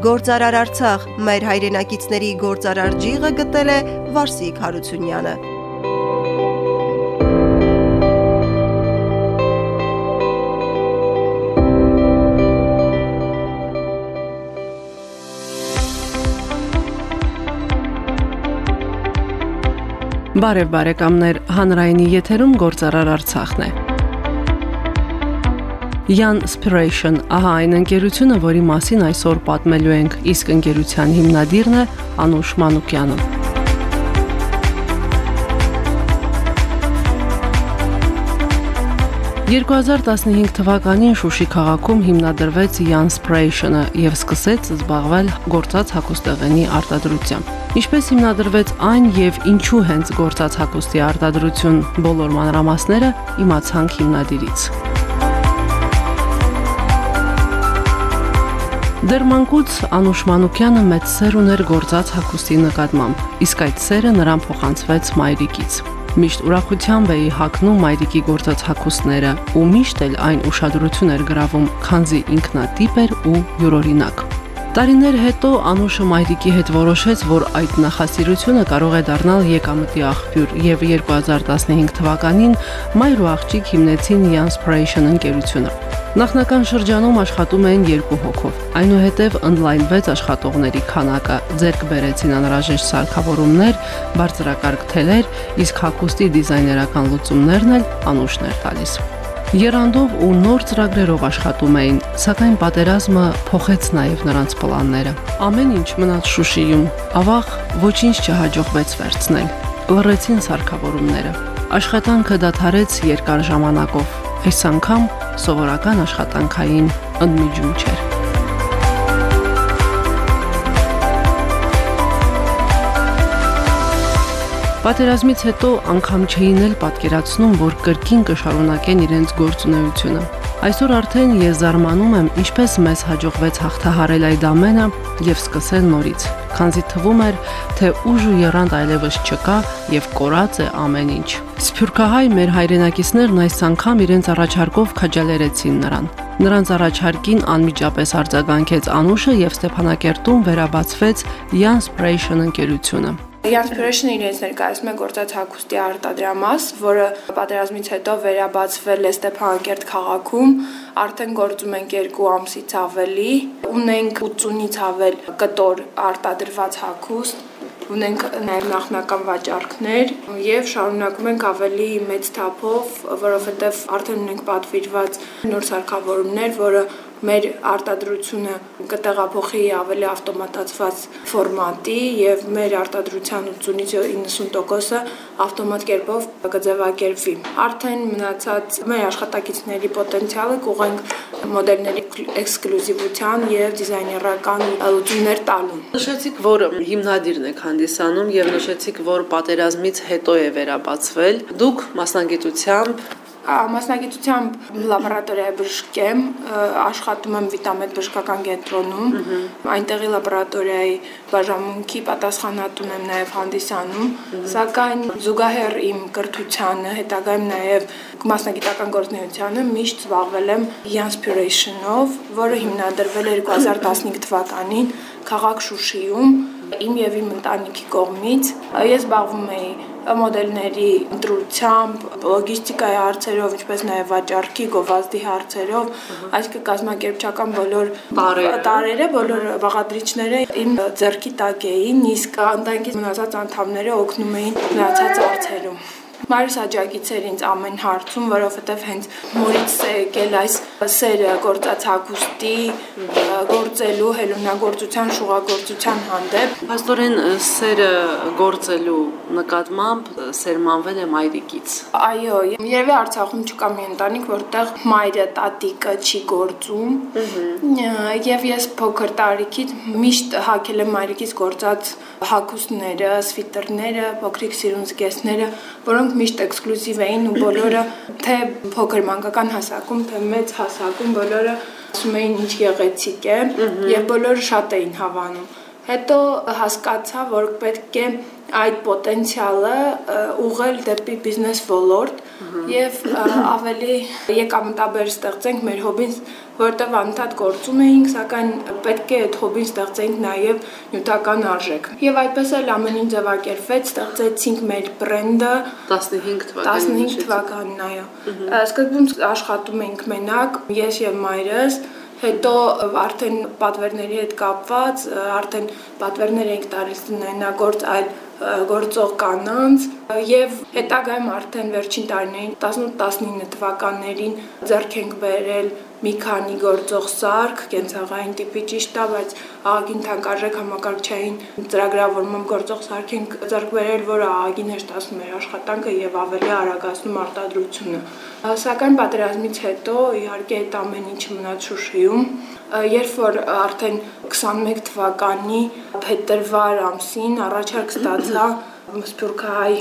Գործարար Արցախ մեր հայրենակիցների գործարար ջիղը գտել է Վարսիկ Հարությունյանը։ Բարև բարեկամներ, հանրայինի եթերում գործարար Արցախն է։ Yan Inspiration, ահա այն ընկերությունը, որի մասին այսօր պատմելու ենք, իսկ ընկերության հիմնադիրն է Անուշ Մանուկյանը։ 2015 թվականին Շուշի քաղաքում հիմնադրվեց Yanspiration-ը եւ սկսեց զբաղվել գործած հակոստեղենի արտադրությամբ։ Ինչպես հիմնադրվեց այն եւ ինչու հենց գործած հակոստի արտադրություն բոլոր մանրամասները իմացանք հիմնադիրից։ Դեռ մանկուց Անուշ Մանուկյանը մեծ սեր ուներ գործած հակոստի նկատմամբ, իսկ այդ սերը նրան փոխանցվեց մայրիկից։ Միշտ ուրախությամբ էի հակնում մայրիկի գործած հագուստները ու միշտ էլ այն ուշադրություն էր գրավում, քանզի ինքնատիպ էր ու յուրօրինակ։ Տարիներ հետո Անուշը մայրիկի հետ որոշեց, որ այդ նախասիրությունը կարող է դառնալ եկամտի աղբյուր եւ 2015 թվականին մայր ու աղջիկ հիմնեցին Yanspiration ընկերությունը։ Նախնական շրջանում աշխատում էին երկու հոգով։ Այնուհետև ընդլայնվեց աշխատողների քանակը, ձեռք բերեցին անհրաժեշտ սարքավորումներ, բարձրակարգ թելեր, իսկ հագուստի դիզայներական լուծումներն էլ անուշներ տալիս։ Երանդով ու նոր ծրագրերով աշխատում էին, սակայն պատերազմը փոխեց նաև նրանց պլանները։ Ամեն ինչ մնաց Շուշիում։ Ավաղ ոչինչ չհաջողվեց վերցնել։ Լռեցին սարքավորումները։ Աշխատանքը դադարեց երկար ժամանակով։ Այս անգամ սովորական աշխատանքային ընդմիջում չէր։ Պատերազմից հետո անգամ չէին էլ պատկերացնում, որ կրկին կշարունակեն իրենց գործունեությունը։ Այսօր արդեն ես զարմանում եմ, ինչպես մեզ հաջողվեց հաղթահարել այդ ամենը եւ սկսել նորից, քանզի թվում էր, թե ուժ ու երանդ այլևս չկա եւ կորած է ամեն ինչ։ Սփյուռքահայ մեր հայրենակիցներն այս անգամ իրենց առաջարկով քաջալերեցին նրան։ Նրանց առաջարկին անմիջապես արձագանքեց Անուշը եւ Ստեփանակերտում վերաբացվեց Yanspiration ընկերությունը։ Inspiration-ը իրենց ներկայացնում է գործած հագուստի արտադրամաս, որը պատերազմից հետո վերաբացվել է Ստեփանակերտ քաղաքում, արդեն գործում ենք 2 ամսից ավելի, ունենք 80-ից ավել կտոր արտադրված հագուստ, ունենք նաև նախնական վաճառքներ եւ շարունակում ենք ավելի մեծ թափով, որովհետեւ արդեն ունենք պատվիրված նոր սարքավորումներ, որը մեր արտադրությունը կտեղափոխի ավելի ավտոմատացված ֆորմատի եւ մեր արտադրության 80-ից 90%-ը ավտոմատ կերպով կձևակերպվի։ Արդեն մնացած մեր աշխատակիցների պոտենցիալը կուղենք մոդելների էքսկլյուզիվության եւ դիզայներական լուծումներ տալու։ Նշեցիք, որ հիմնադիրն եք հանդիսանում եւ նշեցիք, որ պատերազմից հետո է վերաբացվել։ Դուք մասնագիտությամբ Մասնագիտությամբ լաբորատորիայի բժշկ եմ, աշխատում եմ Վիտամեդ բժշկական կենտրոնում։ Այնտեղի լաբորատորիայի բաժանմունքի պատասխանատուն եմ նաև հանդիսանում, սակայն զուգահեռ իմ կրթությանը, հետագայում նաև մասնագիտական գործունեությանը միշտ զբաղվել եմ Yanspiration-ով, որը հիմնադրվել է 2015 թվականին քաղաք Շուշիում իմ եւ իմ ընտանիքի կողմից։ Ես զբաղվում էի մոդելների ընտրությամբ, լոգիստիկայի հարցերով, ինչպես նաև վաճառքի, գովազդի հարցերով, այսինքն կազմակերպչական բոլոր տարերը, բոլոր բաղադրիչները իմ ձեռքի տակ էին, իսկ ընտանիքի մնացած անդամները օգնում էին մնացած հարցերում։ Մայրս աջակից էր ինձ ամեն հարցում, որովհետև հենց մորից է եկել այս սերը գործած հագուստի գործելու, հելունագործության, շուղագործության հանդեպ։ Պաստորեն սերը գործելու նկատմամբ սերմանվել է մայրիկից։ Այո, երևի Արցախում չկա մի ընտանիք, որտեղ մայրը, տատիկը չի գործում։ Եվ ես փոքր տարիքից միշտ հակել եմ մայրիկից գործած հագուստները, սվիտերները, փոքրիկ սիրունզգեսները, որոնք միշտ էքսկլյուզիվ էին ու բոլորը թե փոքր մանկական հասակում, թե մեծ հասակում բոլորը ասում էին ինչ գեղեցիկ է եւ բոլորը շատ էին հավանում։ Հետո հասկացա, որ պետք է այդ պոտենցիալը ուղղել դեպի բիզնես ոլորտ եւ ավելի եկամտաբեր ստեղծենք մեր հոբին, որտեղ անդադ գործում էինք, սակայն պետք է այդ հոբին ստեղծենք նաեւ նյութական արժեք։ Եվ այդպես էլ ամեն ինչ ձևակերպվեց, ստեղծեցինք մեր բրենդը 15 թվականին։ 15 թվականին, այո։ Սկզբում աշխատում էինք մենակ, ես եւ մայրս, հետո արդեն պատվերների հետ կապված, արդեն պատվերներ էինք տալիս տնայնագործ այլ գործող կանանց եւ հետագայում արդեն վերջին տարիներին 18-19 թվականներին ձեռք ենք բերել մի քանի գործող սարք, կենցաղային տիպի ճիշտ է, բայց աղագին թանկարժեք համակարգչային ծրագրավորման գործող սարք ենք ձեռք բերել, որը աղագին հեշտացնում է աշխատանքը եւ ավելի արագացնում արտադրությունը։ Սակայն պատերազմից հետո իհարկե այդ ամեն ինչը մնաց Շուշիում երբ որ արդեն 21 թվականի փետրվար ամսին առաջարկ ստացա Սփյուռքահայ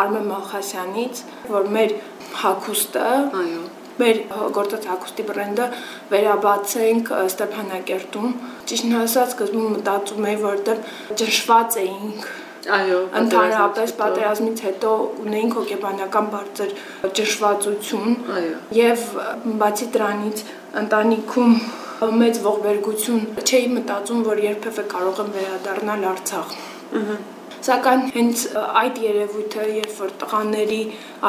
Արմեն Մալխասյանից, որ մեր հակոստը, այո, մեր գործած հակոստի բրենդը վերաբացենք Ստեփանակերտում։ Ճիշտն ասած, սկզբում մտածում էի, որովհետև ճնշված էինք Այո, ընդհանրապես պատերազմից հետո ունեինք հոգեբանական բարձր ճնշվածություն։ Այո։ Եվ բացի դրանից ընտանիքում մեծ ողբերգություն չէի մտածում, որ երբևէ կարող եմ վերադառնալ Արցախ։ Սակայն հենց այդ երևույթը, երբ որ տղաների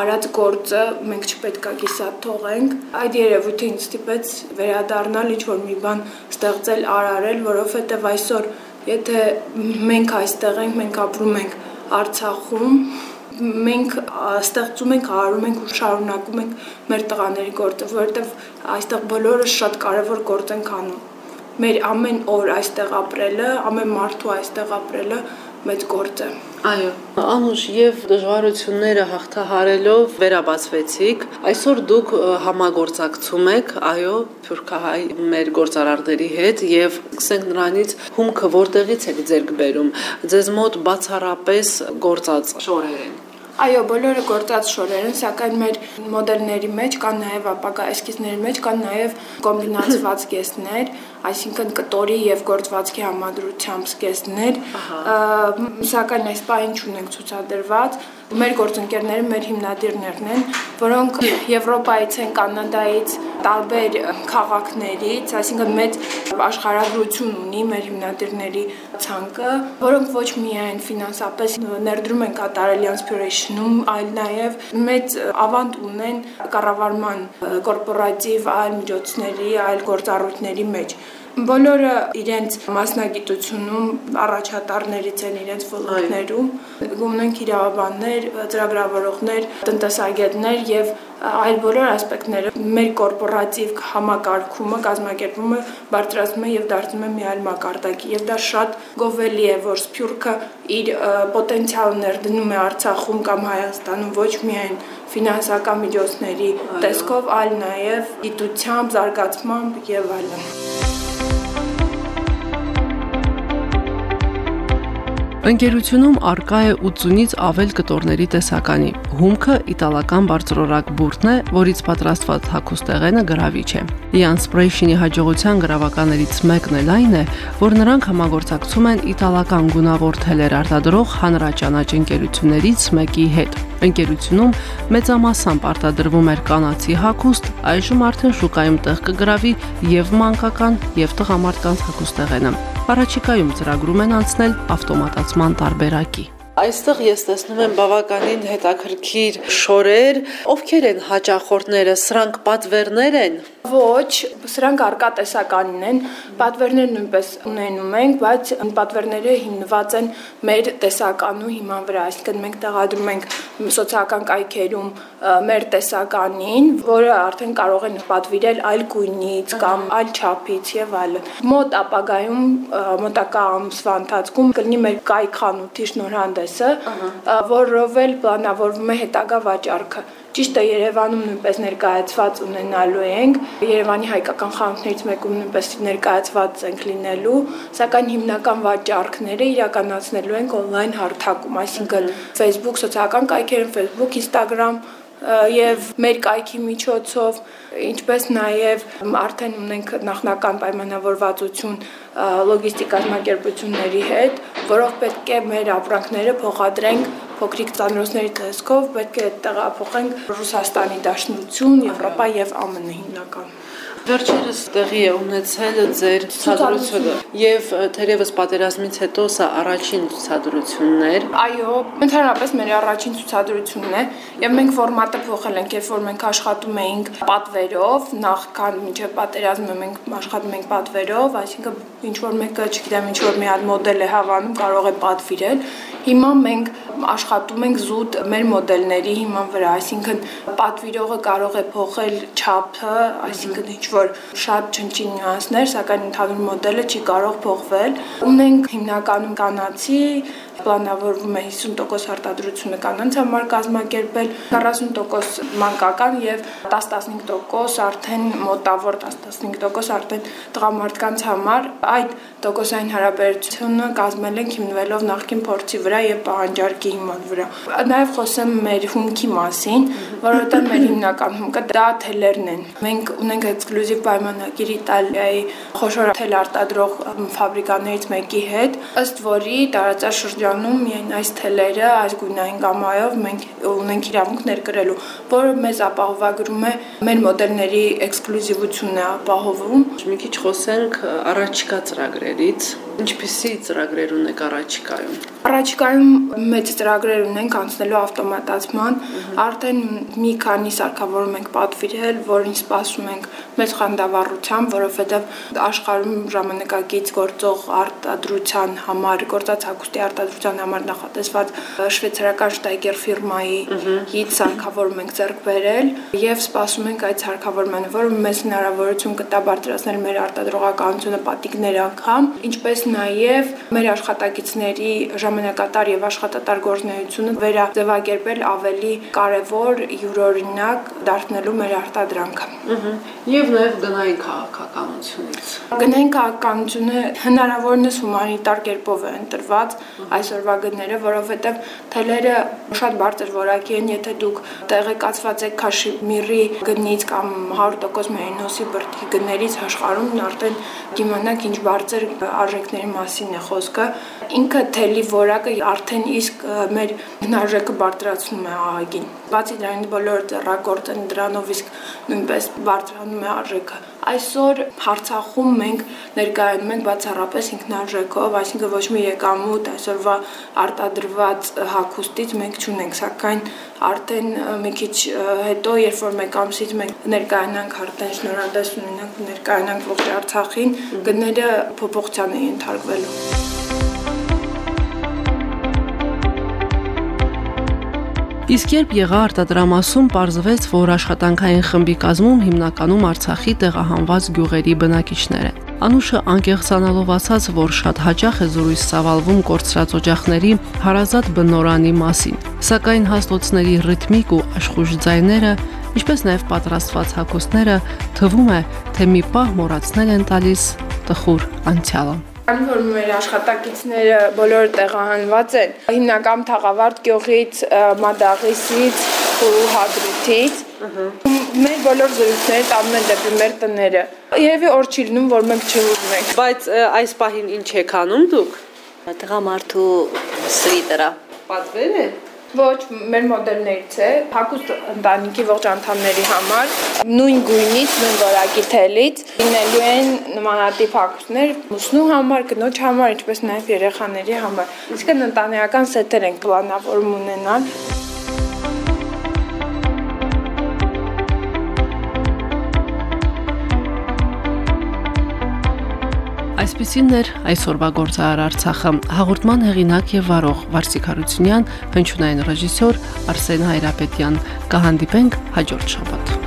արած գործը մենք չպետքա կիսա թողենք, այդ երևույթը ինձ ստիպեց վերադառնալ ինչ որ մի բան ստեղծել, արարել, որովհետև այսօր եթե մենք այստեղ ենք, մենք ապրում ենք Արցախում, մենք ստեղծում ենք, արարում ենք ու շարունակում ենք մեր տղաների գործը, որովհետև այստեղ բոլորը շատ կարևոր գործ ենք անում։ Մեր ամեն օր այստեղ ապրելը, ամեն մարդու այստեղ ապրելը մեծ գործ է։ Այո, անուշ եւ դժվարությունները հաղթահարելով վերաբացվեցիք։ Այսօր դուք համագործակցում եք, այո, Թուրքահայ մեր գործարարների հետ եւ սկսենք նրանից հումքը որտեղից եք ձեր գբերում։ Ձեզ մոտ բացառապես գործած շորեր են։ Այո, բոլորը գործած շորեր են, սակայն մեր մոդելների մեջ կան նաև ապակա էսքիզների մեջ կան նաև կոմբինացված կեսներ, այսինքն կտորի եւ գործվածքի համադրությամբ սկեսներ, սակայն այս պահին չունենք ցուցադրված։ Մեր գործընկերները մեր հիմնադիրներն են, որոնք Եվրոպայից են, Կանադայից, տարբեր քաղաքներից, այսինքն մեծ աշխարհագրություն ունի մեր հիմնադիրների ցանկը, որոնք ոչ միայն ֆինանսապես ներդրում են կատարել inspiration-ում, այլ նաև մեծ ավանդ ունեն կառավարման կորպորատիվ այլ միջոցների, այլ գործառույթների մեջ բոլորը իրենց մասնագիտությունում առաջատարներից են իրենց ոլորտներում. Ունենք իրավաբաններ, ծրագրավորողներ, տնտեսագետներ եւ այլ բոլոր ասպեկտները մեր կորպորատիվ համակարգումը կազմակերպումը բարձրացնում է եւ դարձնում է մի այլ մակարդակի եւ դա շատ գովելի է որ Սփյուռքը իր պոտենցիալը ներդնում է Արցախում կամ Հայաստանում ոչ միայն ֆինանսական միջոցների տեսքով, այլ նաեւ գիտությամբ, զարգացմամբ եւ այլն։ Ընկերությունում արկա է 80-ից ավել կտորների տեսականի։ Հումքը իտալական բարձրորակ բուրդն է, որից պատրաստված հագուստեղենը գրավիչ է։ Ian Spray-ի հաջողության գրավականներից մեկն էլ այն է, որ նրանք համագործակցում են իտալական գունավոր թելեր արտադրող հանրաճանաչ ընկերություններից մեկի հետ։ Ընկերությունում մեծամասամբ արտադրվում էր կանացի հագուստ, այժմ արդեն շուկայում տեղ կգրավի եւ մանկական, եւ տղամարդկանց հագուստեղենը։ Առաջիկայում ծրագրում են անցնել ավտոմատացման տարբերակի։ Այստեղ ես տեսնում եմ բավականին հետաքրքիր շորեր, ովքեր են հաճախորդները, սրանք պատվերներ են։ Ոչ, սրանք արկա տեսականին են, պատվերներ նույնպես ունենում ենք, բայց պատվերները հիմնված են մեր տեսականու հիման վրա, այսինքն մենք տեղադրում ենք սոցիալական կայքերում մեր տեսականին, որը արդեն կարող են պատվիրել այլ գույնից կամ այլ չափից եւ այլն։ Մոտ ապագայում մոտակա ամսվա ընթացքում կլինի մեր կայք խանութի շնորհանդեսը, որով էլ պլանավորվում է հետագա վաճառքը։ Ճիշտ է Երևանում նույնպես ներկայացված ունենալու ենք։ Երևանի հայկական խանութներից մեկում նույնպես ներկայացված ենք լինելու, սակայն հիմնական վաճառքները իրականացնելու ենք on-line հարթակում, այսինքն Facebook սոցիալական կայքերն, Facebook, Instagram եւ մեր կայքի միջոցով ինչպես նաեւ արդեն ունենք նախնական պայմանավորվածություն լոգիստիկ կազմակերպությունների հետ, որով պետք է մեր ապրանքները փոխադրենք փոքրիկ ծանրոցների տեսքով պետք է տեղափոխենք Ռուսաստանի Դաշնություն, Եվրոպա եւ ԱՄՆ հիմնական։ Վերջերս տեղի է ունեցել ձեր ցուցադրությունը եւ թերևս պատերազմից հետո սա առաջին ցուցադրությունն էր։ Այո, ընդհանրապես մեր առաջին ցուցադրությունն է եւ մենք ֆորմատը փոխել ենք, երբ որ մենք աշխատում էինք պատվերով, նախքան մինչեւ պատերազմը մենք աշխատում էինք պատվերով, այսինքն ինչ որ մեկը, չգիտեմ, ինչ որ մի հատ մոդել է հավանում, կարող է պատվիրել։ Հիմա մենք աշխատում ենք զուտ մեր մոդելների հիման վրա, այսինքն պատվիրողը կարող է փոխել չափը, այսինքն ինչ որ շատ չնչին նյուանսներ, սակայն ընդհանուր մոդելը չի կարող փոխվել։ Ունենք հիմնականում կանացի պլանավորվում է 50% արտադրությունը կանանց համար կազմակերպել, 40% մանկական եւ 10-15% արդեն մոտավոր 10-15% արդեն տղամարդկանց համար։ Այդ տոկոսային հարաբերությունը կազմել ենք հիմնվելով նախկին փորձի վրա եւ պահանջարկի հիման վրա։ Նաեւ խոսեմ մեր հումքի մասին, որովհետեւ մեր հիմնական հումքը դա թելերն են։ Մենք ունենք էքսկլյուզիվ պայմանագիր Իտալիայի խոշոր թել արտադրող ֆաբրիկաներից մեկի հետ, ըստ որի տարածաշրջան Հայաստանում միայն այս թելերը այս գույնային գամայով մենք ունենք իրավունք ներկրելու, որը մեզ ապահովագրում է մեր մոդելների էքսկլյուզիվությունն է ապահովում։ Մի քիչ խոսենք առաջիկա ծրագրերից։ Ինչպիսի ծրագրեր ունեք առաջիկայում։ Առաջիկայում մեծ ծրագրեր ունենք անցնելու ավտոմատացման, արդեն մի քանի սարքավորում ենք պատվիրել, որին սպասում ենք մեծ խանդավառությամբ, որովհետև աշխարհում ժամանակակից գործող արտադրության համար, գործած հագուստի արտադրության համար նախատեսված շվեյցարական Steiger ֆիրմայի հիթ սարքավորում ենք ձեռք բերել եւ սպասում ենք այդ սարքավորմանը, որը մեզ հնարավորություն կտա բարձրացնել մեր արտադրողականությունը պատիկներ անգամ, ինչպես նաեւ մեր աշխատակիցների ժամ ժամանակատար եւ աշխատատար գործունեությունը վերաձևակերպել ավելի կարևոր յուրօրինակ դարձնելու մեր արտադրանքը։ Եվ նաեւ գնային քաղաքականությունից։ Գնային քաղաքականությունը հնարավորինս հումանիտար կերպով է ընտրված այսօրվա գները, որովհետեւ թելերը շատ բարձր որակի են, եթե դուք տեղեկացված եք քաշմիրի գնից կամ 100% մերինոսի բրդի գներից աշխարհում արդեն դիմանակ ինչ բարձր արժեքների մասին է խոսքը։ Ինքը թելի որ որակը արդեն իսկ մեր հնարժեքը բարձրացնում է ահագին։ Բացի դրանից բոլոր ձեռակորդ են դրանով իսկ նույնպես բարձրանում է արժեքը։ Այսօր Արցախում մենք ներկայանում ենք բացառապես ինքնարժեքով, այսինքն ոչ մի եկամուտ այսօրվա արտադրված հագուստից մենք չունենք, սակայն արդեն մի քիչ հետո, երբ որ մեկ ամսից մենք ներկայանանք արդեն շնորհանդես ունենանք ներկայանանք ողջ Արցախին, գները փոփոխության են ենթարկվելու։ Իսկ երբ եղա արտադրամասում, ողջվեց, որ աշխատանքային խմբի կազմում հիմնականում Արցախի տեղահանված գյուղերի բնակիչներ են։ Անուշը անկեղծանալով ասաց, որ շատ հաճախ է զրույց ծավալվում կորցրած օջախների հարազատ բնորանի մասին, սակայն հաստոցների ռիթմիկ ու աշխուժ ձայները, ինչպես նաև պատրաստված հագուստները թվում է, թե մի պահ մոռացնել են տալիս տխուր անցյալը։ Քանի որ մեր աշխատակիցները բոլորը տեղահանված են, հիմնական Թաղավարտ գյուղից, Մադաղիսից ու Հադրութից, մեր բոլոր զրույցները տանում են դեպի մեր տները։ Երևի օր չի լինում, որ մենք չլուծենք։ Բայց այս պահին ինչ եք անում դուք։ Տղամարդու սվիտերա։ Պատվեր է։ Ոչ, մեր մոդելներից է, հակուստ ընտանիքի ողջ անդամների համար, նույն գույնից, նույն որակի թելից, լինելու են նմանատիպ հակուստներ մուսնու համար, կնոջ համար, ինչպես նաև երեխաների համար։ Իսկ ընտանեկան սետեր ենք պլանավորում ունենալ։ Այսպիսին էր այսօրվա գործարար Արցախը։ Հաղորդման հեղինակ եւ վարող Վարսիկ Հարությունյան, հնչյունային ռեժիսոր Արսեն Հայրապետյան։ Կհանդիպենք հաջորդ շաբաթ։